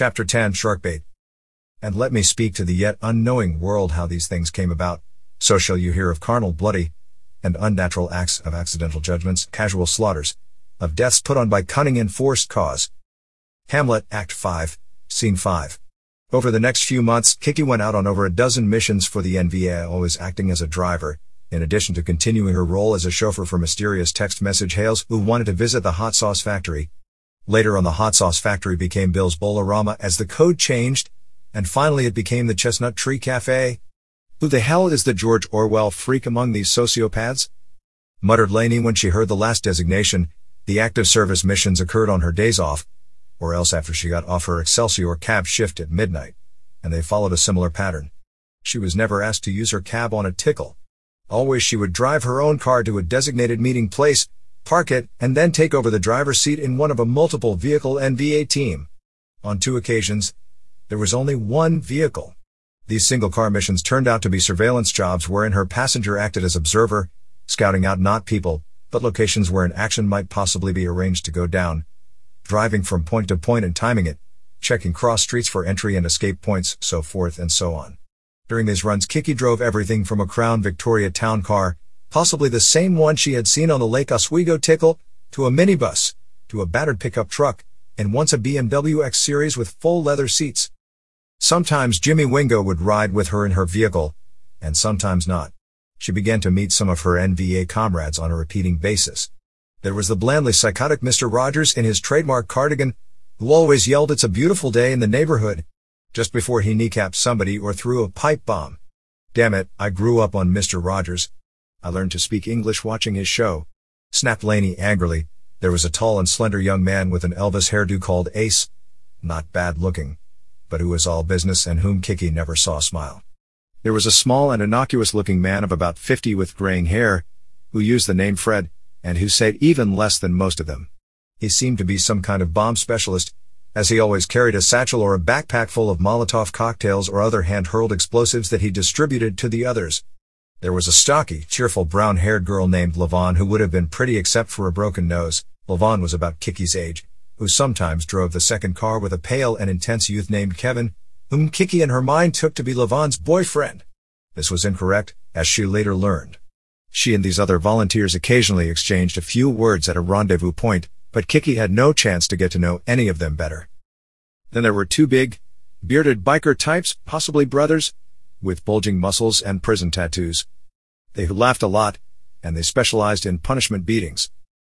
Chapter 10 Sharkbait. And let me speak to the yet unknowing world how these things came about. So shall you hear of carnal, bloody, and unnatural acts of accidental judgments, casual slaughters, of deaths put on by cunning and forced cause. Hamlet, Act 5, Scene 5. Over the next few months, Kiki went out on over a dozen missions for the NVA, always acting as a driver, in addition to continuing her role as a chauffeur for mysterious text message hails who wanted to visit the hot sauce factory. Later on the hot sauce factory became Bill's Bowl-O-Rama as the code changed, and finally it became the Chestnut Tree Cafe. Who the hell is the George Orwell freak among these sociopaths? Muttered Laney when she heard the last designation, the active service missions occurred on her days off, or else after she got off her Excelsior cab shift at midnight, and they followed a similar pattern. She was never asked to use her cab on a tickle. Always she would drive her own car to a designated meeting place, park it, and then take over the driver's seat in one of a multiple vehicle NVA team. On two occasions, there was only one vehicle. These single car missions turned out to be surveillance jobs wherein her passenger acted as observer, scouting out not people, but locations where an action might possibly be arranged to go down, driving from point to point and timing it, checking cross streets for entry and escape points, so forth and so on. During these runs Kiki drove everything from a Crown Victoria town car, possibly the same one she had seen on the Lake Oswego tickle, to a minibus, to a battered pickup truck, and once a BMW X Series with full leather seats. Sometimes Jimmy Wingo would ride with her in her vehicle, and sometimes not. She began to meet some of her NVA comrades on a repeating basis. There was the blandly psychotic Mr. Rogers in his trademark cardigan, who always yelled it's a beautiful day in the neighborhood, just before he kneecapped somebody or threw a pipe bomb. Damn it, I grew up on Mr. Rogers. I learned to speak English watching his show. Snapped Laney angrily. There was a tall and slender young man with an Elvis hairdo called Ace. Not bad looking, but who was all business and whom Kiki never saw smile. There was a small and innocuous looking man of about 50 with graying hair, who used the name Fred, and who said even less than most of them. He seemed to be some kind of bomb specialist, as he always carried a satchel or a backpack full of Molotov cocktails or other hand-hurled explosives that he distributed to the others. There was a stocky, cheerful brown-haired girl named Lavon who would have been pretty except for a broken nose. Lavon was about Kiki's age, who sometimes drove the second car with a pale and intense youth named Kevin, whom Kiki in her mind took to be Lavon's boyfriend. This was incorrect, as she later learned. She and these other volunteers occasionally exchanged a few words at a rendezvous point, but Kiki had no chance to get to know any of them better. Then there were two big, bearded biker types, possibly brothers, with bulging muscles and prison tattoos. They laughed a lot, and they specialized in punishment beatings.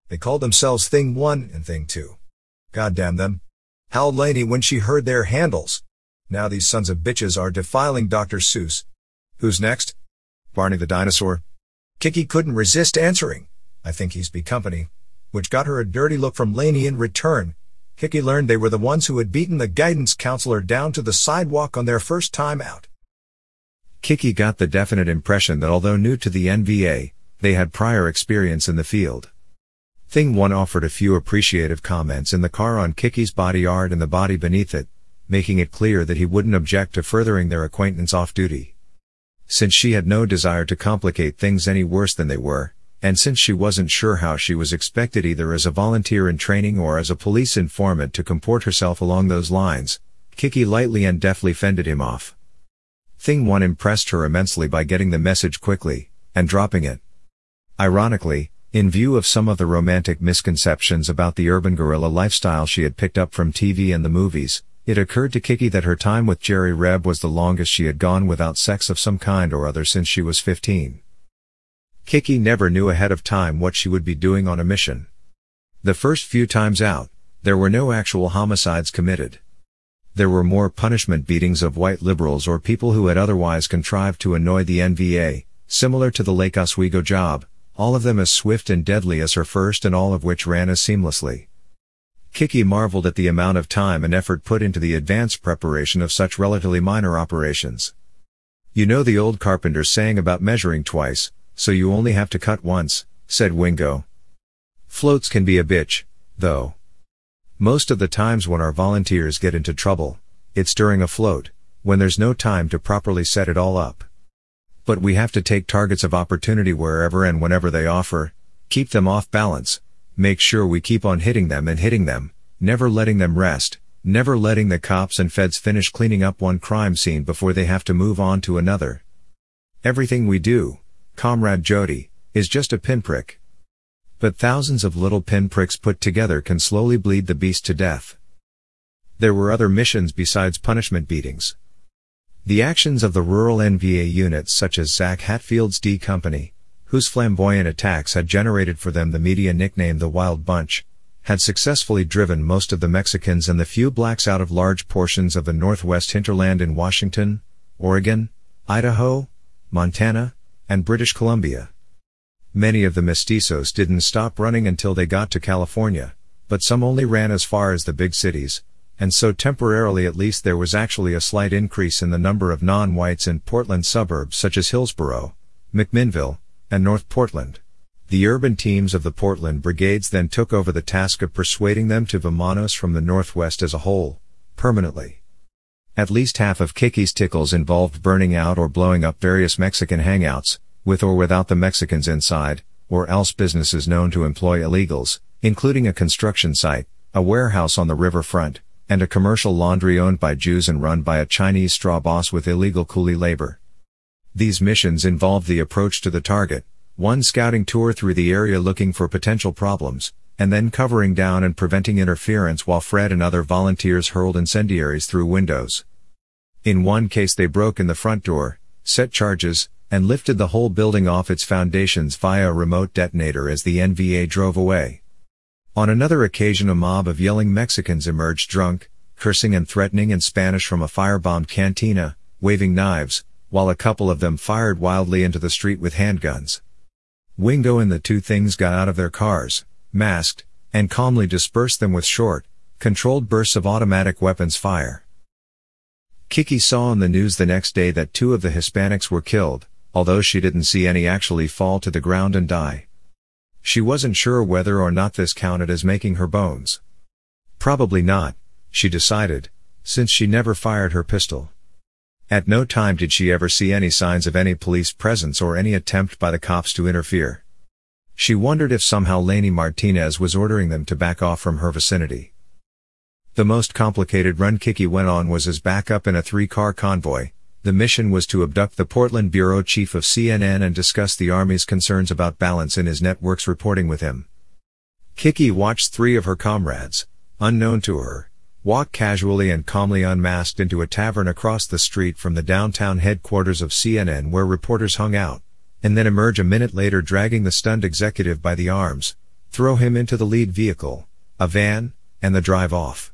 They called themselves Thing 1 and Thing 2. God damn them. howled Laney when she heard their handles. Now these sons of bitches are defiling Dr. Seuss. Who's next? Barney the dinosaur. Kiki couldn't resist answering. I think he's B Company. Which got her a dirty look from Laney in return. Kiki learned they were the ones who had beaten the guidance counselor down to the sidewalk on their first time out. Kiki got the definite impression that although new to the NVA, they had prior experience in the field. Thing 1 offered a few appreciative comments in the car on Kiki's body art and the body beneath it, making it clear that he wouldn't object to furthering their acquaintance off duty. Since she had no desire to complicate things any worse than they were, and since she wasn't sure how she was expected either as a volunteer in training or as a police informant to comport herself along those lines, Kiki lightly and deftly fended him off. Thing 1 impressed her immensely by getting the message quickly, and dropping it. Ironically, in view of some of the romantic misconceptions about the urban guerrilla lifestyle she had picked up from TV and the movies, it occurred to Kiki that her time with Jerry Reb was the longest she had gone without sex of some kind or other since she was 15. Kiki never knew ahead of time what she would be doing on a mission. The first few times out, there were no actual homicides committed. There were more punishment beatings of white liberals or people who had otherwise contrived to annoy the NVA, similar to the Lake Oswego job, all of them as swift and deadly as her first and all of which ran as seamlessly. Kiki marveled at the amount of time and effort put into the advanced preparation of such relatively minor operations. You know the old carpenter's saying about measuring twice, so you only have to cut once, said Wingo. Floats can be a bitch, though. Most of the times when our volunteers get into trouble, it's during a float, when there's no time to properly set it all up. But we have to take targets of opportunity wherever and whenever they offer, keep them off balance, make sure we keep on hitting them and hitting them, never letting them rest, never letting the cops and feds finish cleaning up one crime scene before they have to move on to another. Everything we do, Comrade Jody, is just a pinprick. But thousands of little pinpricks put together can slowly bleed the beast to death. There were other missions besides punishment beatings. The actions of the rural NVA units such as Zach Hatfield's D Company, whose flamboyant attacks had generated for them the media nickname the Wild Bunch, had successfully driven most of the Mexicans and the few blacks out of large portions of the northwest hinterland in Washington, Oregon, Idaho, Montana, and British Columbia. Many of the mestizos didn't stop running until they got to California, but some only ran as far as the big cities, and so temporarily at least there was actually a slight increase in the number of non-whites in Portland suburbs such as Hillsboro, McMinnville, and North Portland. The urban teams of the Portland brigades then took over the task of persuading them to vamonos from the northwest as a whole, permanently. At least half of Kiki's tickles involved burning out or blowing up various Mexican hangouts, with or without the Mexicans inside, or else businesses known to employ illegals, including a construction site, a warehouse on the riverfront, and a commercial laundry owned by Jews and run by a Chinese straw boss with illegal coolie labor. These missions involved the approach to the target, one scouting tour through the area looking for potential problems, and then covering down and preventing interference while Fred and other volunteers hurled incendiaries through windows. In one case they broke in the front door, set charges, and lifted the whole building off its foundations via a remote detonator as the NVA drove away. On another occasion a mob of yelling Mexicans emerged drunk, cursing and threatening in Spanish from a firebombed cantina, waving knives, while a couple of them fired wildly into the street with handguns. Wingo and the two things got out of their cars, masked, and calmly dispersed them with short, controlled bursts of automatic weapons fire. Kiki saw on the news the next day that two of the Hispanics were killed, although she didn't see any actually fall to the ground and die. She wasn't sure whether or not this counted as making her bones. Probably not, she decided, since she never fired her pistol. At no time did she ever see any signs of any police presence or any attempt by the cops to interfere. She wondered if somehow Laney Martinez was ordering them to back off from her vicinity. The most complicated run Kiki went on was as backup in a three-car convoy, the mission was to abduct the Portland bureau chief of CNN and discuss the Army's concerns about balance in his network's reporting with him. Kiki watched three of her comrades, unknown to her, walk casually and calmly unmasked into a tavern across the street from the downtown headquarters of CNN where reporters hung out, and then emerge a minute later dragging the stunned executive by the arms, throw him into the lead vehicle, a van, and the drive off.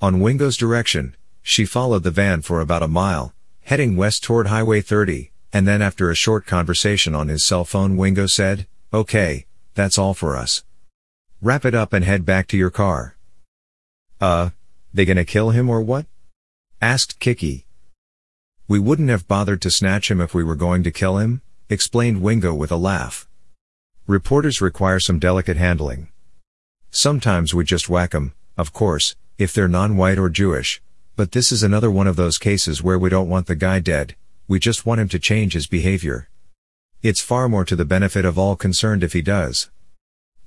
On Wingo's direction, she followed the van for about a mile, heading west toward Highway 30, and then after a short conversation on his cell phone Wingo said, okay, that's all for us. Wrap it up and head back to your car. Uh, they gonna kill him or what? Asked Kiki. We wouldn't have bothered to snatch him if we were going to kill him, explained Wingo with a laugh. Reporters require some delicate handling. Sometimes we just whack 'em, of course, if they're non-white or Jewish, but this is another one of those cases where we don't want the guy dead, we just want him to change his behavior. It's far more to the benefit of all concerned if he does.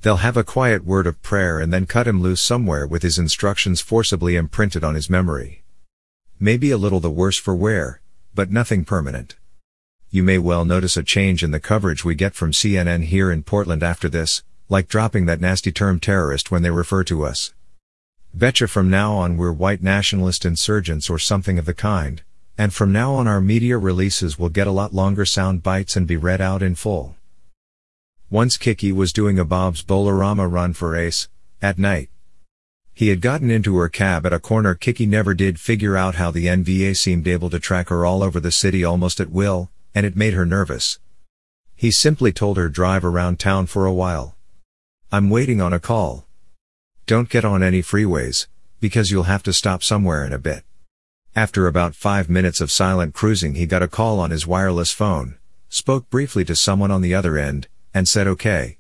They'll have a quiet word of prayer and then cut him loose somewhere with his instructions forcibly imprinted on his memory. Maybe a little the worse for wear, but nothing permanent. You may well notice a change in the coverage we get from CNN here in Portland after this, like dropping that nasty term terrorist when they refer to us. Betcha from now on we're white nationalist insurgents or something of the kind, and from now on our media releases will get a lot longer sound bites and be read out in full. Once Kiki was doing a Bob's Bowl-O-Rama run for Ace, at night. He had gotten into her cab at a corner Kiki never did figure out how the NVA seemed able to track her all over the city almost at will, and it made her nervous. He simply told her drive around town for a while. I'm waiting on a call. Don't get on any freeways, because you'll have to stop somewhere in a bit. After about five minutes of silent cruising he got a call on his wireless phone, spoke briefly to someone on the other end, and said okay.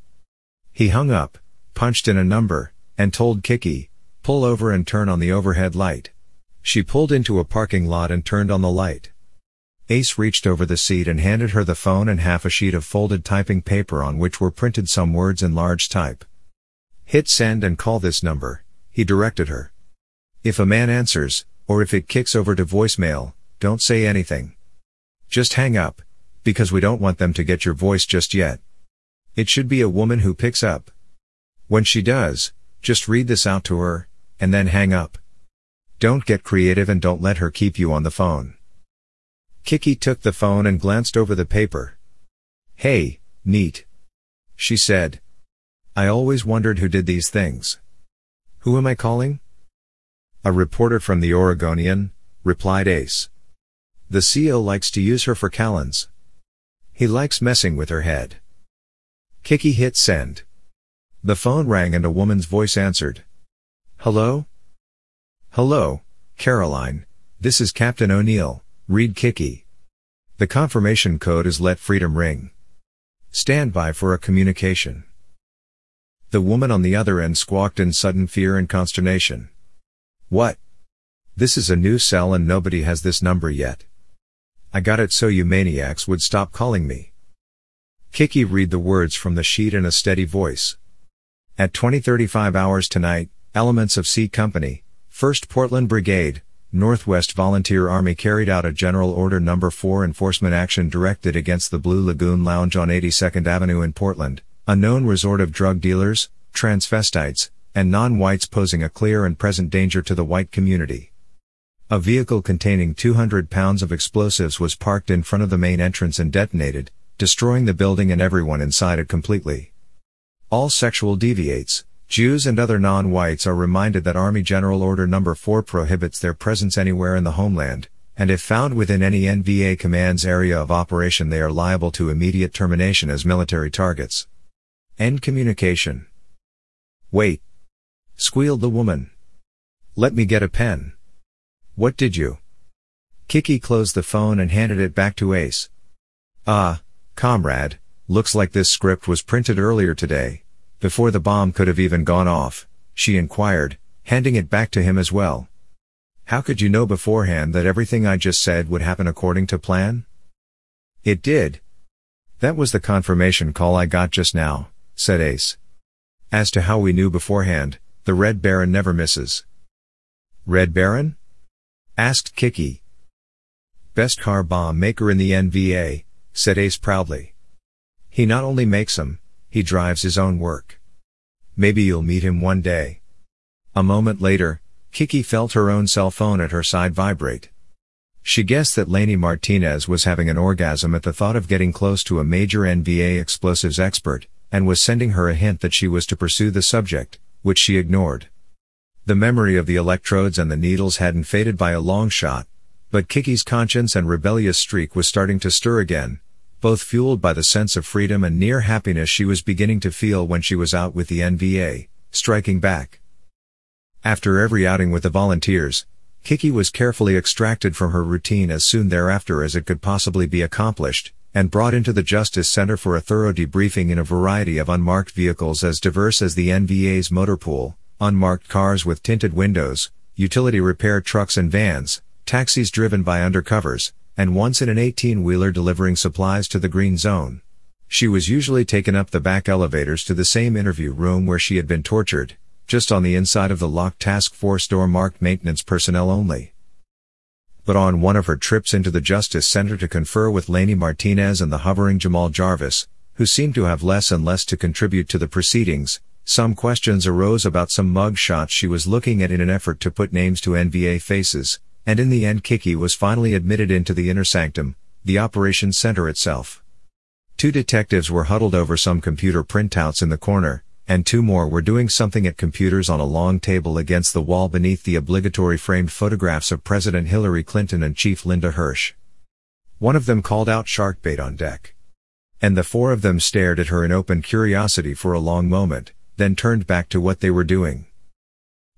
He hung up, punched in a number, and told Kiki, pull over and turn on the overhead light. She pulled into a parking lot and turned on the light. Ace reached over the seat and handed her the phone and half a sheet of folded typing paper on which were printed some words in large type. Hit send and call this number, he directed her. If a man answers, or if it kicks over to voicemail, don't say anything. Just hang up, because we don't want them to get your voice just yet. It should be a woman who picks up. When she does, just read this out to her, and then hang up. Don't get creative and don't let her keep you on the phone. Kiki took the phone and glanced over the paper. Hey, neat. She said. I always wondered who did these things. Who am I calling? A reporter from the Oregonian, replied Ace. The CEO likes to use her for call-ins. He likes messing with her head. Kiki hit send. The phone rang and a woman's voice answered. Hello? Hello, Caroline, this is Captain O'Neill, read Kiki. The confirmation code is let freedom ring. Stand by for a communication. The woman on the other end squawked in sudden fear and consternation. What? This is a new cell and nobody has this number yet. I got it so you maniacs would stop calling me. Kiki read the words from the sheet in a steady voice. At 2035 hours tonight, elements of C Company, 1st Portland Brigade, Northwest Volunteer Army carried out a General Order No. 4 enforcement action directed against the Blue Lagoon Lounge on 82nd Avenue in Portland, a known resort of drug dealers, transvestites, and non-whites posing a clear and present danger to the white community. A vehicle containing 200 pounds of explosives was parked in front of the main entrance and detonated, destroying the building and everyone inside it completely. All sexual deviates, Jews and other non-whites are reminded that Army General Order No. 4 prohibits their presence anywhere in the homeland, and if found within any NVA command's area of operation they are liable to immediate termination as military targets. End communication. Wait, Squealed the woman. Let me get a pen. What did you? Kiki closed the phone and handed it back to Ace. Ah, comrade, looks like this script was printed earlier today, before the bomb could have even gone off, she inquired, handing it back to him as well. How could you know beforehand that everything I just said would happen according to plan? It did. That was the confirmation call I got just now, said Ace. As to how we knew beforehand, the Red Baron never misses. Red Baron? asked Kiki. Best car bomb maker in the NVA, said Ace proudly. He not only makes 'em, he drives his own work. Maybe you'll meet him one day. A moment later, Kiki felt her own cell phone at her side vibrate. She guessed that Laney Martinez was having an orgasm at the thought of getting close to a major NVA explosives expert, and was sending her a hint that she was to pursue the subject, which she ignored. The memory of the electrodes and the needles hadn't faded by a long shot, but Kiki's conscience and rebellious streak was starting to stir again, both fueled by the sense of freedom and near happiness she was beginning to feel when she was out with the NVA, striking back. After every outing with the volunteers, Kiki was carefully extracted from her routine as soon thereafter as it could possibly be accomplished, and brought into the Justice Center for a thorough debriefing in a variety of unmarked vehicles as diverse as the NVA's motor pool, unmarked cars with tinted windows, utility repair trucks and vans, taxis driven by undercovers, and once in an 18-wheeler delivering supplies to the green zone. She was usually taken up the back elevators to the same interview room where she had been tortured, just on the inside of the locked task force door marked maintenance personnel only but on one of her trips into the Justice Center to confer with Laney Martinez and the hovering Jamal Jarvis, who seemed to have less and less to contribute to the proceedings, some questions arose about some mug shots she was looking at in an effort to put names to NVA faces, and in the end Kiki was finally admitted into the inner sanctum, the operations center itself. Two detectives were huddled over some computer printouts in the corner, and two more were doing something at computers on a long table against the wall beneath the obligatory framed photographs of President Hillary Clinton and Chief Linda Hirsch. One of them called out shark bait on deck. And the four of them stared at her in open curiosity for a long moment, then turned back to what they were doing.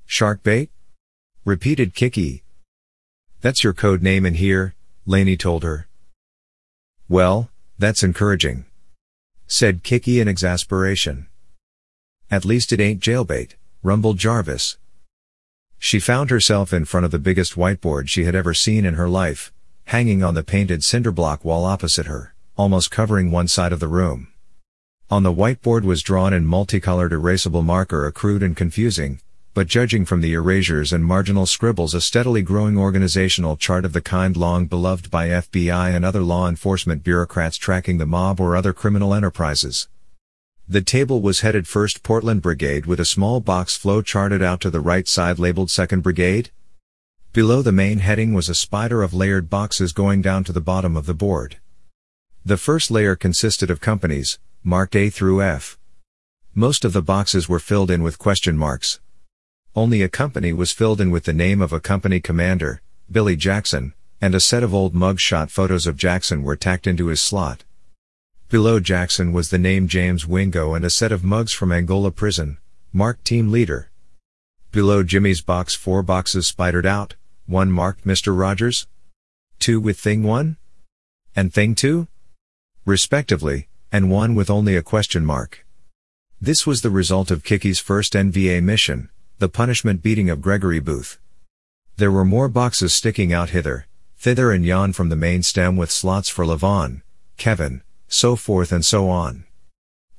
Shark bait? Repeated Kiki. That's your code name in here, Laney told her. Well, that's encouraging. Said Kiki in exasperation. At least it ain't jailbait, rumbled Jarvis. She found herself in front of the biggest whiteboard she had ever seen in her life, hanging on the painted cinderblock wall opposite her, almost covering one side of the room. On the whiteboard was drawn in multicolored erasable marker a crude and confusing, but judging from the erasures and marginal scribbles a steadily growing organizational chart of the kind long beloved by FBI and other law enforcement bureaucrats tracking the mob or other criminal enterprises. The table was headed 1st Portland Brigade with a small box flow charted out to the right side labeled 2nd Brigade. Below the main heading was a spider of layered boxes going down to the bottom of the board. The first layer consisted of companies, marked A through F. Most of the boxes were filled in with question marks. Only a company was filled in with the name of a company commander, Billy Jackson, and a set of old mugshot photos of Jackson were tacked into his slot. Below Jackson was the name James Wingo and a set of mugs from Angola prison, marked team leader. Below Jimmy's box four boxes spidered out, one marked Mr. Rogers, two with Thing 1, and Thing 2, respectively, and one with only a question mark. This was the result of Kiki's first NVA mission, the punishment beating of Gregory Booth. There were more boxes sticking out hither, thither and yon from the main stem with slots for Levon, Kevin, so forth and so on.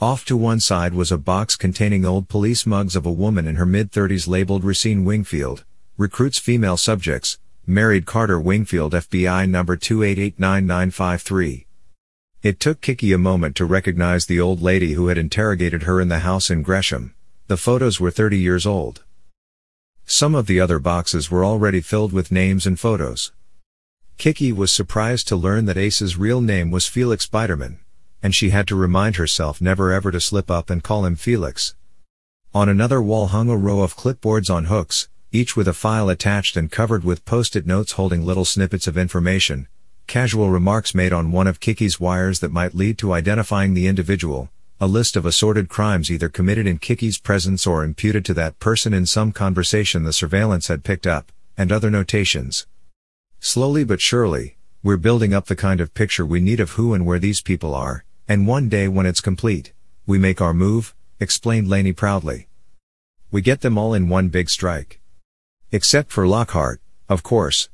Off to one side was a box containing old police mugs of a woman in her mid-30s labeled Racine Wingfield, recruits female subjects, married Carter Wingfield FBI number 2889953. It took Kiki a moment to recognize the old lady who had interrogated her in the house in Gresham. The photos were 30 years old. Some of the other boxes were already filled with names and photos. Kiki was surprised to learn that Ace's real name was Felix Biderman, and she had to remind herself never ever to slip up and call him Felix. On another wall hung a row of clipboards on hooks, each with a file attached and covered with post-it notes holding little snippets of information, casual remarks made on one of Kiki's wires that might lead to identifying the individual, a list of assorted crimes either committed in Kiki's presence or imputed to that person in some conversation the surveillance had picked up, and other notations. Slowly but surely, we're building up the kind of picture we need of who and where these people are, and one day when it's complete, we make our move, explained Laney proudly. We get them all in one big strike. Except for Lockhart, of course.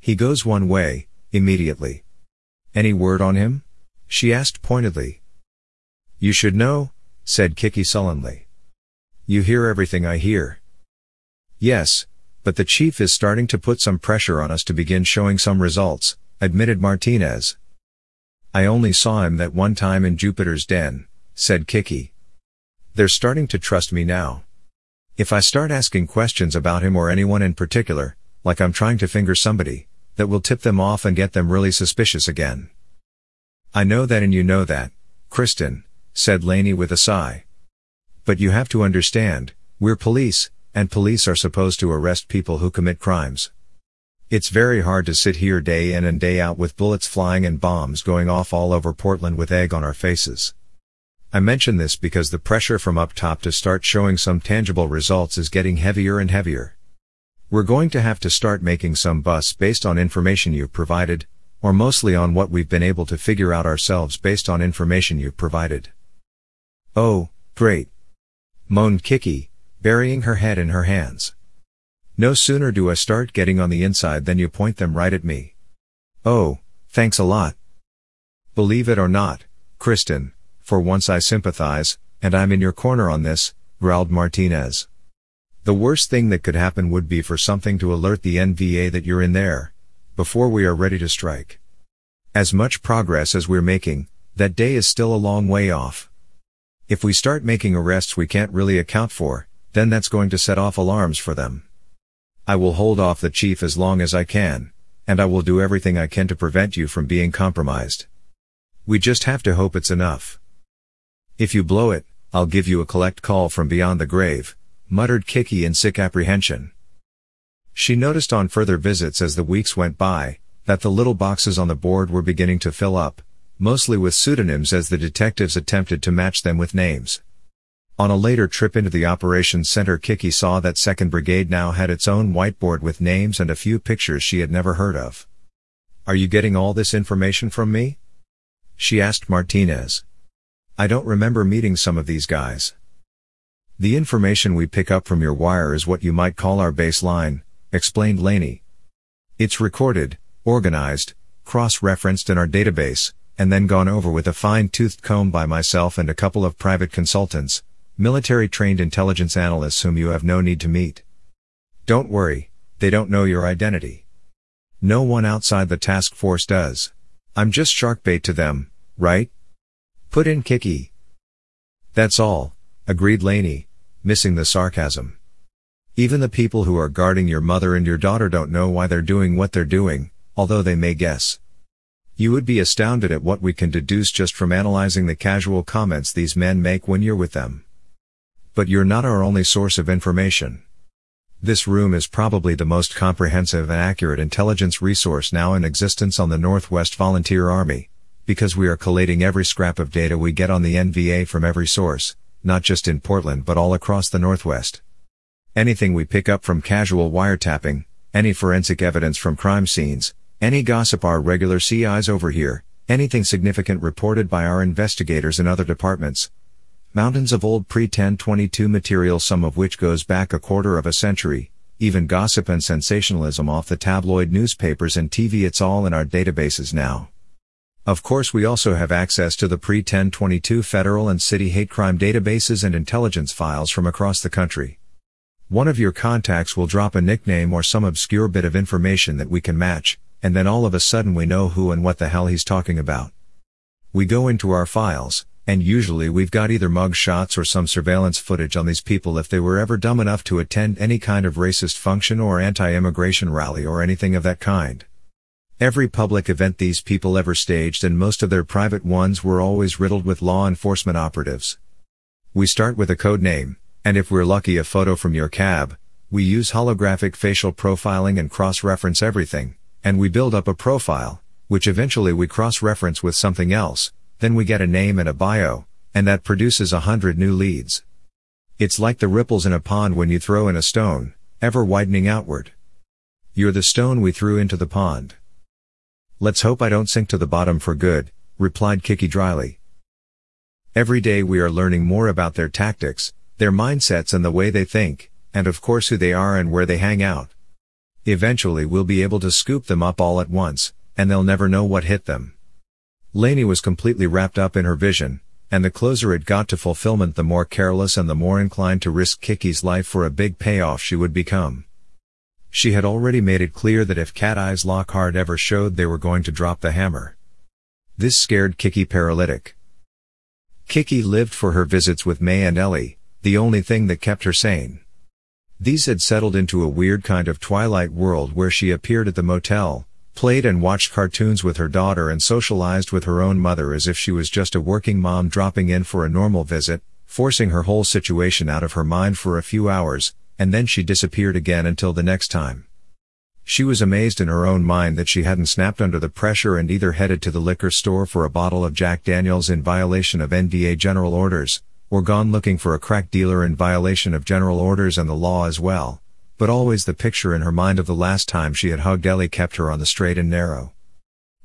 He goes one way, immediately. Any word on him? She asked pointedly. You should know, said Kiki sullenly. You hear everything I hear. Yes, but the chief is starting to put some pressure on us to begin showing some results, admitted Martinez. I only saw him that one time in Jupiter's den, said Kiki. They're starting to trust me now. If I start asking questions about him or anyone in particular, like I'm trying to finger somebody, that will tip them off and get them really suspicious again. I know that and you know that, Kristen, said Laney with a sigh. But you have to understand, we're police, and police are supposed to arrest people who commit crimes. It's very hard to sit here day in and day out with bullets flying and bombs going off all over Portland with egg on our faces. I mention this because the pressure from up top to start showing some tangible results is getting heavier and heavier. We're going to have to start making some busts based on information you've provided, or mostly on what we've been able to figure out ourselves based on information you've provided. Oh, great. Moaned Kiki, burying her head in her hands. No sooner do I start getting on the inside than you point them right at me. Oh, thanks a lot. Believe it or not, Kristen, for once I sympathize, and I'm in your corner on this, growled Martinez. The worst thing that could happen would be for something to alert the NVA that you're in there, before we are ready to strike. As much progress as we're making, that day is still a long way off. If we start making arrests we can't really account for, then that's going to set off alarms for them. I will hold off the chief as long as I can, and I will do everything I can to prevent you from being compromised. We just have to hope it's enough. If you blow it, I'll give you a collect call from beyond the grave, muttered Kiki in sick apprehension. She noticed on further visits as the weeks went by, that the little boxes on the board were beginning to fill up, mostly with pseudonyms as the detectives attempted to match them with names. On a later trip into the operations center Kiki saw that 2nd Brigade now had its own whiteboard with names and a few pictures she had never heard of. Are you getting all this information from me? She asked Martinez. I don't remember meeting some of these guys. The information we pick up from your wire is what you might call our baseline, explained Laney. It's recorded, organized, cross-referenced in our database, and then gone over with a fine-toothed comb by myself and a couple of private consultants, military trained intelligence analysts whom you have no need to meet. Don't worry, they don't know your identity. No one outside the task force does. I'm just shark bait to them, right? Put in Kiki. That's all, agreed Laney, missing the sarcasm. Even the people who are guarding your mother and your daughter don't know why they're doing what they're doing, although they may guess. You would be astounded at what we can deduce just from analyzing the casual comments these men make when you're with them. But you're not our only source of information. This room is probably the most comprehensive and accurate intelligence resource now in existence on the Northwest Volunteer Army, because we are collating every scrap of data we get on the NVA from every source, not just in Portland but all across the Northwest. Anything we pick up from casual wiretapping, any forensic evidence from crime scenes, any gossip our regular CIs overhear, anything significant reported by our investigators in other departments, mountains of old pre-1022 material some of which goes back a quarter of a century, even gossip and sensationalism off the tabloid newspapers and TV it's all in our databases now. Of course we also have access to the pre-1022 federal and city hate crime databases and intelligence files from across the country. One of your contacts will drop a nickname or some obscure bit of information that we can match, and then all of a sudden we know who and what the hell he's talking about. We go into our files, and usually we've got either mug shots or some surveillance footage on these people if they were ever dumb enough to attend any kind of racist function or anti-immigration rally or anything of that kind. Every public event these people ever staged and most of their private ones were always riddled with law enforcement operatives. We start with a code name, and if we're lucky a photo from your cab, we use holographic facial profiling and cross-reference everything, and we build up a profile, which eventually we cross-reference with something else, then we get a name and a bio, and that produces a hundred new leads. It's like the ripples in a pond when you throw in a stone, ever widening outward. You're the stone we threw into the pond. Let's hope I don't sink to the bottom for good, replied Kiki dryly. Every day we are learning more about their tactics, their mindsets and the way they think, and of course who they are and where they hang out. Eventually we'll be able to scoop them up all at once, and they'll never know what hit them. Laney was completely wrapped up in her vision, and the closer it got to fulfillment the more careless and the more inclined to risk Kiki's life for a big payoff she would become. She had already made it clear that if Cat Eyes Lockhart ever showed they were going to drop the hammer. This scared Kiki paralytic. Kiki lived for her visits with May and Ellie, the only thing that kept her sane. These had settled into a weird kind of twilight world where she appeared at the motel, played and watched cartoons with her daughter and socialized with her own mother as if she was just a working mom dropping in for a normal visit, forcing her whole situation out of her mind for a few hours, and then she disappeared again until the next time. She was amazed in her own mind that she hadn't snapped under the pressure and either headed to the liquor store for a bottle of Jack Daniels in violation of NVA general orders, or gone looking for a crack dealer in violation of general orders and the law as well but always the picture in her mind of the last time she had hugged Ellie kept her on the straight and narrow.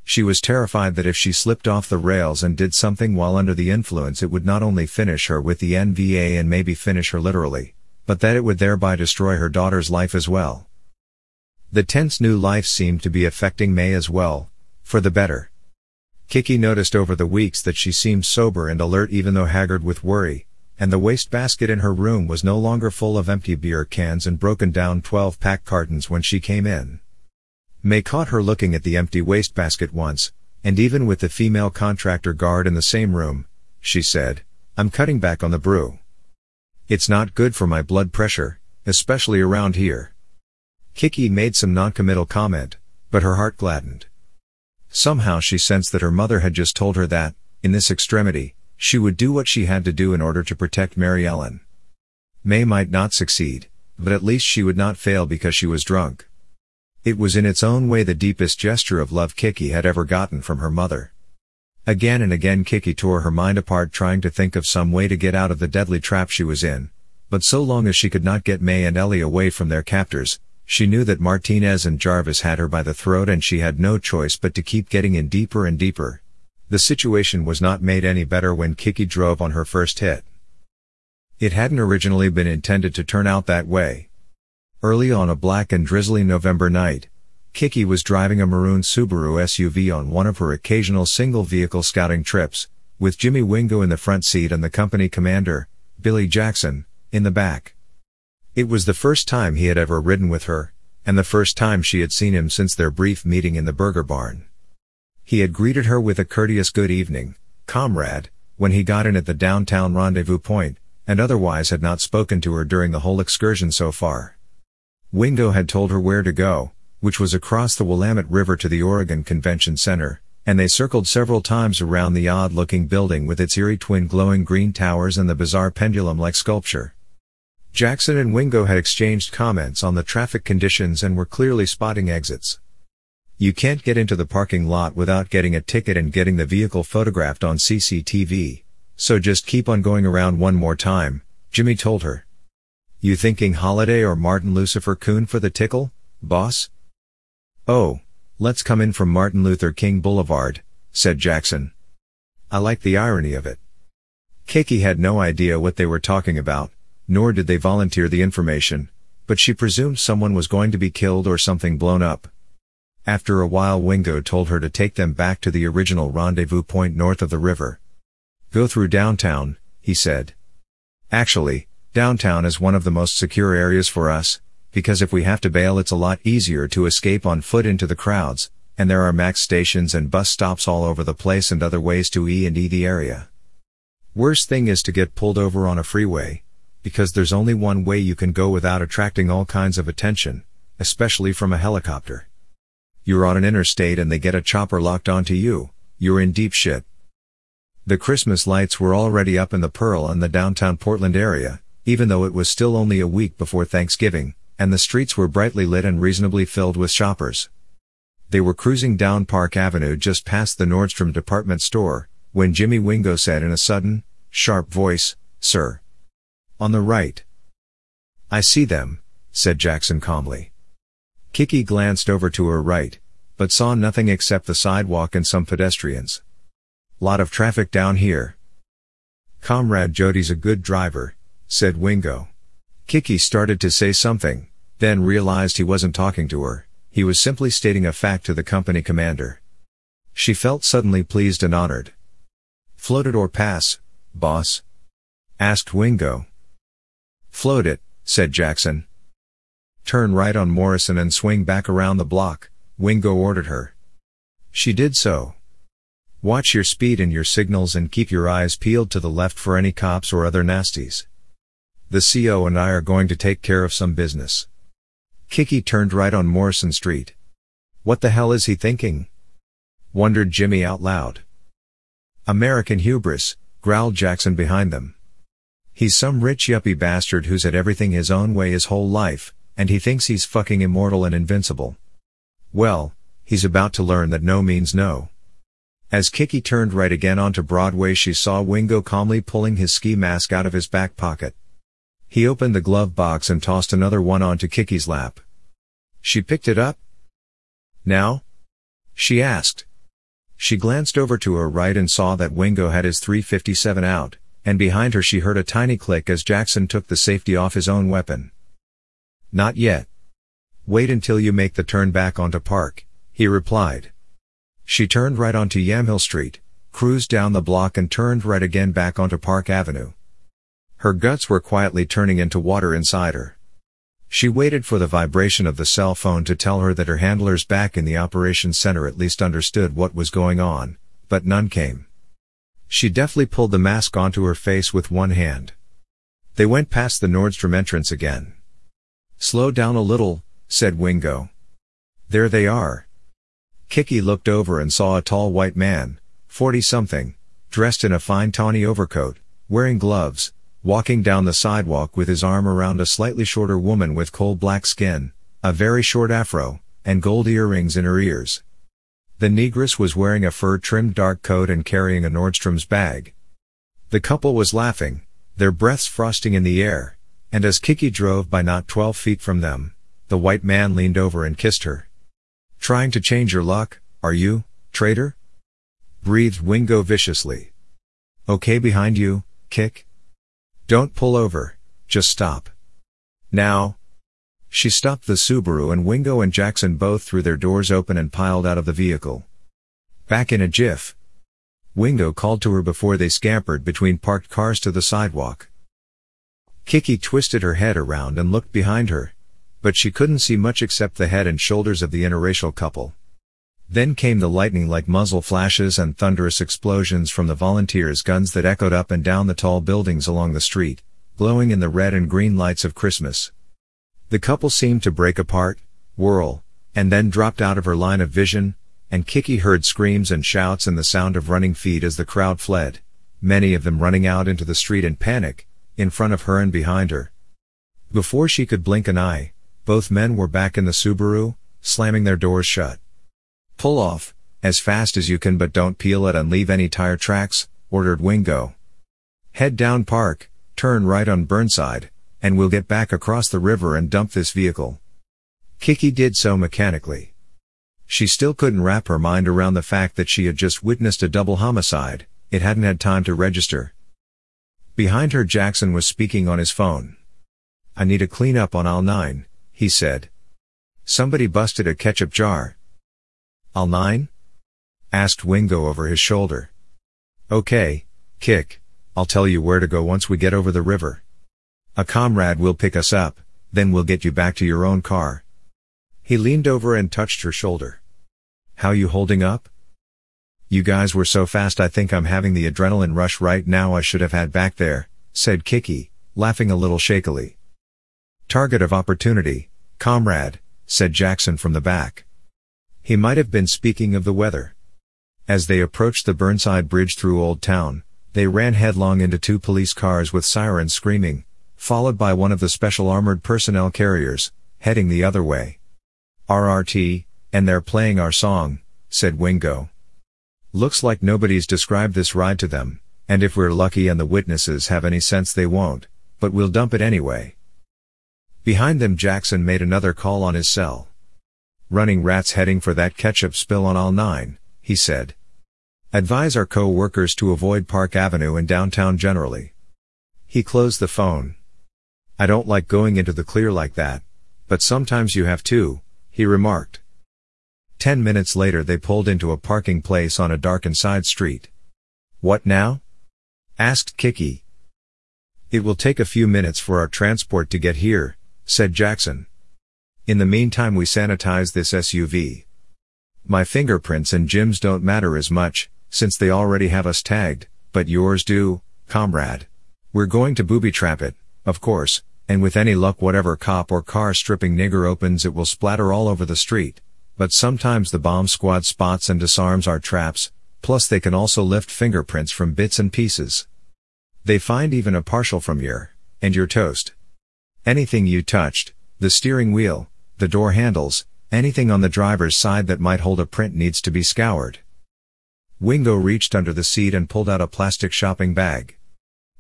She was terrified that if she slipped off the rails and did something while under the influence it would not only finish her with the NVA and maybe finish her literally, but that it would thereby destroy her daughter's life as well. The tense new life seemed to be affecting May as well, for the better. Kiki noticed over the weeks that she seemed sober and alert even though haggard with worry, and the wastebasket in her room was no longer full of empty beer cans and broken down 12-pack cartons when she came in. May caught her looking at the empty wastebasket once, and even with the female contractor guard in the same room, she said, I'm cutting back on the brew. It's not good for my blood pressure, especially around here. Kiki made some noncommittal comment, but her heart gladdened. Somehow she sensed that her mother had just told her that, in this extremity, she would do what she had to do in order to protect Mary Ellen. May might not succeed, but at least she would not fail because she was drunk. It was in its own way the deepest gesture of love Kiki had ever gotten from her mother. Again and again Kiki tore her mind apart trying to think of some way to get out of the deadly trap she was in, but so long as she could not get May and Ellie away from their captors, she knew that Martinez and Jarvis had her by the throat and she had no choice but to keep getting in deeper and deeper. The situation was not made any better when Kiki drove on her first hit. It hadn't originally been intended to turn out that way. Early on a black and drizzly November night, Kiki was driving a maroon Subaru SUV on one of her occasional single vehicle scouting trips, with Jimmy Wingo in the front seat and the company commander, Billy Jackson, in the back. It was the first time he had ever ridden with her, and the first time she had seen him since their brief meeting in the burger barn. He had greeted her with a courteous good evening, comrade, when he got in at the downtown rendezvous point, and otherwise had not spoken to her during the whole excursion so far. Wingo had told her where to go, which was across the Willamette River to the Oregon Convention Center, and they circled several times around the odd-looking building with its eerie twin glowing green towers and the bizarre pendulum-like sculpture. Jackson and Wingo had exchanged comments on the traffic conditions and were clearly spotting exits. You can't get into the parking lot without getting a ticket and getting the vehicle photographed on CCTV, so just keep on going around one more time, Jimmy told her. You thinking Holladay or Martin Lucifer Coon for the tickle, boss? Oh, let's come in from Martin Luther King Boulevard, said Jackson. I like the irony of it. Kiki had no idea what they were talking about, nor did they volunteer the information, but she presumed someone was going to be killed or something blown up. After a while Wingo told her to take them back to the original rendezvous point north of the river. Go through downtown, he said. Actually, downtown is one of the most secure areas for us, because if we have to bail it's a lot easier to escape on foot into the crowds, and there are max stations and bus stops all over the place and other ways to E and E the area. Worst thing is to get pulled over on a freeway, because there's only one way you can go without attracting all kinds of attention, especially from a helicopter. You're on an interstate and they get a chopper locked onto you, you're in deep shit. The Christmas lights were already up in the Pearl and the downtown Portland area, even though it was still only a week before Thanksgiving, and the streets were brightly lit and reasonably filled with shoppers. They were cruising down Park Avenue just past the Nordstrom department store, when Jimmy Wingo said in a sudden, sharp voice, Sir. On the right. I see them, said Jackson calmly. Kiki glanced over to her right, but saw nothing except the sidewalk and some pedestrians. Lot of traffic down here. Comrade Jody's a good driver, said Wingo. Kiki started to say something, then realized he wasn't talking to her, he was simply stating a fact to the company commander. She felt suddenly pleased and honored. Float it or pass, boss? asked Wingo. Float it, said Jackson. Turn right on Morrison and swing back around the block, Wingo ordered her. She did so. Watch your speed and your signals and keep your eyes peeled to the left for any cops or other nasties. The CO and I are going to take care of some business. Kiki turned right on Morrison Street. What the hell is he thinking? Wondered Jimmy out loud. American hubris, growled Jackson behind them. He's some rich yuppie bastard who's had everything his own way his whole life, and he thinks he's fucking immortal and invincible. Well, he's about to learn that no means no. As Kiki turned right again onto Broadway she saw Wingo calmly pulling his ski mask out of his back pocket. He opened the glove box and tossed another one onto Kiki's lap. She picked it up. Now? She asked. She glanced over to her right and saw that Wingo had his 357 out and behind her she heard a tiny click as Jackson took the safety off his own weapon. Not yet. Wait until you make the turn back onto Park, he replied. She turned right onto Yamhill Street, cruised down the block and turned right again back onto Park Avenue. Her guts were quietly turning into water inside her. She waited for the vibration of the cell phone to tell her that her handlers back in the operations center at least understood what was going on, but none came. She deftly pulled the mask onto her face with one hand. They went past the Nordstrom entrance again. Slow down a little, said Wingo. There they are. Kiki looked over and saw a tall white man, forty-something, dressed in a fine tawny overcoat, wearing gloves, walking down the sidewalk with his arm around a slightly shorter woman with coal black skin, a very short afro, and gold earrings in her ears. The negress was wearing a fur-trimmed dark coat and carrying a Nordstrom's bag. The couple was laughing, their breaths frosting in the air, and as Kiki drove by not 12 feet from them, the white man leaned over and kissed her. Trying to change your luck, are you, traitor? Breathed Wingo viciously. Okay behind you, kick? Don't pull over, just stop. Now, she stopped the Subaru and Wingo and Jackson both threw their doors open and piled out of the vehicle. Back in a jiff. Wingo called to her before they scampered between parked cars to the sidewalk. Kiki twisted her head around and looked behind her. But she couldn't see much except the head and shoulders of the interracial couple. Then came the lightning-like muzzle flashes and thunderous explosions from the volunteers' guns that echoed up and down the tall buildings along the street, glowing in the red and green lights of Christmas. The couple seemed to break apart, whirl, and then dropped out of her line of vision, and Kiki heard screams and shouts and the sound of running feet as the crowd fled, many of them running out into the street in panic, in front of her and behind her. Before she could blink an eye, both men were back in the Subaru, slamming their doors shut. Pull off, as fast as you can but don't peel it and leave any tire tracks, ordered Wingo. Head down park, turn right on Burnside, and we'll get back across the river and dump this vehicle. Kiki did so mechanically. She still couldn't wrap her mind around the fact that she had just witnessed a double homicide, it hadn't had time to register. Behind her Jackson was speaking on his phone. I need a cleanup on aisle 9, he said. Somebody busted a ketchup jar. Aisle 9? asked Wingo over his shoulder. Okay, kick, I'll tell you where to go once we get over the river. A comrade will pick us up, then we'll get you back to your own car. He leaned over and touched her shoulder. How you holding up? You guys were so fast I think I'm having the adrenaline rush right now I should have had back there, said Kiki, laughing a little shakily. Target of opportunity, comrade, said Jackson from the back. He might have been speaking of the weather. As they approached the Burnside Bridge through Old Town, they ran headlong into two police cars with sirens screaming, followed by one of the special armored personnel carriers, heading the other way. RRT, and they're playing our song, said Wingo. Looks like nobody's described this ride to them, and if we're lucky and the witnesses have any sense they won't, but we'll dump it anyway. Behind them Jackson made another call on his cell. Running rats heading for that ketchup spill on all 9, he said. Advise our co-workers to avoid Park Avenue and downtown generally. He closed the phone. I don't like going into the clear like that, but sometimes you have to, he remarked. Ten minutes later they pulled into a parking place on a darkened side street. What now? asked Kiki. It will take a few minutes for our transport to get here, said Jackson. In the meantime we sanitize this SUV. My fingerprints and Jim's don't matter as much, since they already have us tagged, but yours do, comrade. We're going to booby trap it, of course, and with any luck whatever cop or car stripping nigger opens it will splatter all over the street. But sometimes the bomb squad spots and disarms our traps, plus they can also lift fingerprints from bits and pieces. They find even a partial from your, and your toast. Anything you touched, the steering wheel, the door handles, anything on the driver's side that might hold a print needs to be scoured. Wingo reached under the seat and pulled out a plastic shopping bag.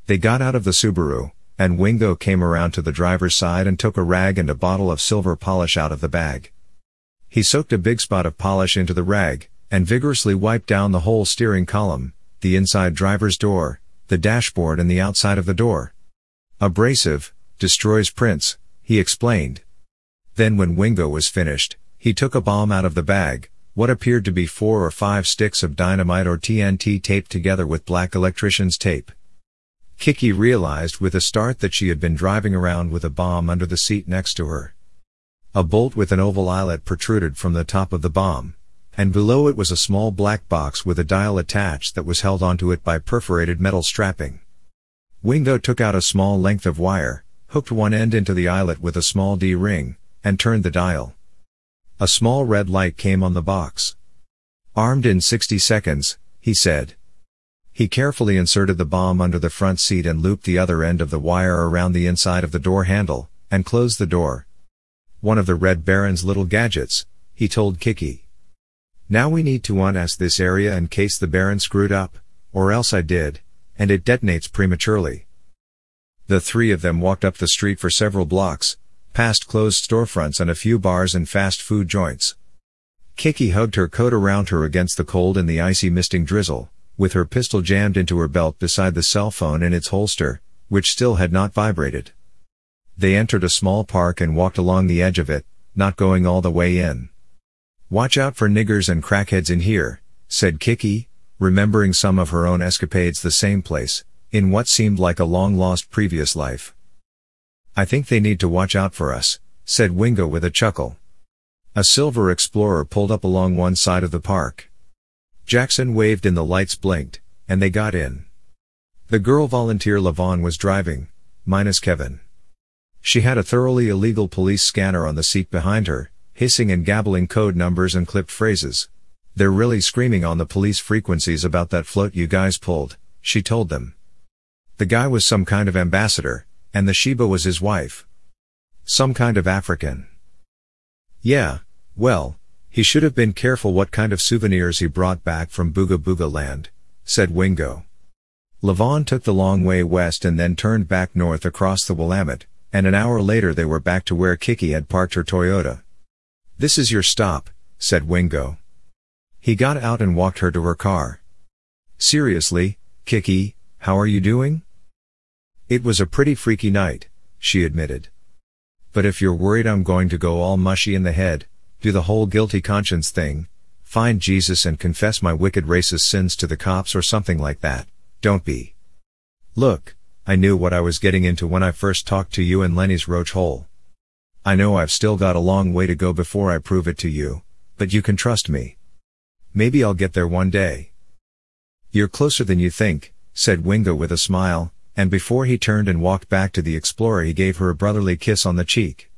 They got out of the Subaru, and Wingo came around to the driver's side and took a rag and a bottle of silver polish out of the bag. He soaked a big spot of polish into the rag, and vigorously wiped down the whole steering column, the inside driver's door, the dashboard and the outside of the door. Abrasive, destroys prints, he explained. Then when Wingo was finished, he took a bomb out of the bag, what appeared to be four or five sticks of dynamite or TNT taped together with black electrician's tape. Kiki realized with a start that she had been driving around with a bomb under the seat next to her. A bolt with an oval eyelet protruded from the top of the bomb, and below it was a small black box with a dial attached that was held onto it by perforated metal strapping. Wingo took out a small length of wire, hooked one end into the eyelet with a small D-ring, and turned the dial. A small red light came on the box. Armed in 60 seconds, he said. He carefully inserted the bomb under the front seat and looped the other end of the wire around the inside of the door handle, and closed the door. One of the Red Baron's little gadgets, he told Kiki. Now we need to unass this area in case the Baron screwed up, or else I did, and it detonates prematurely. The three of them walked up the street for several blocks, past closed storefronts and a few bars and fast food joints. Kiki hugged her coat around her against the cold and the icy misting drizzle, with her pistol jammed into her belt beside the cell phone in its holster, which still had not vibrated. They entered a small park and walked along the edge of it, not going all the way in. Watch out for niggers and crackheads in here, said Kiki, remembering some of her own escapades the same place, in what seemed like a long-lost previous life. I think they need to watch out for us, said Wingo with a chuckle. A silver explorer pulled up along one side of the park. Jackson waved and the lights blinked, and they got in. The girl volunteer Lavon was driving, minus Kevin. She had a thoroughly illegal police scanner on the seat behind her, hissing and gabbling code numbers and clipped phrases. They're really screaming on the police frequencies about that float you guys pulled, she told them. The guy was some kind of ambassador, and the Sheba was his wife. Some kind of African. Yeah, well, he should have been careful what kind of souvenirs he brought back from Booga Booga Land, said Wingo. Lavon took the long way west and then turned back north across the Willamette, and an hour later they were back to where Kiki had parked her Toyota. This is your stop, said Wingo. He got out and walked her to her car. Seriously, Kiki, how are you doing? It was a pretty freaky night, she admitted. But if you're worried I'm going to go all mushy in the head, do the whole guilty conscience thing, find Jesus and confess my wicked racist sins to the cops or something like that, don't be. Look, I knew what I was getting into when I first talked to you in Lenny's Roach Hole. I know I've still got a long way to go before I prove it to you, but you can trust me. Maybe I'll get there one day. You're closer than you think, said Wingo with a smile, and before he turned and walked back to the Explorer he gave her a brotherly kiss on the cheek.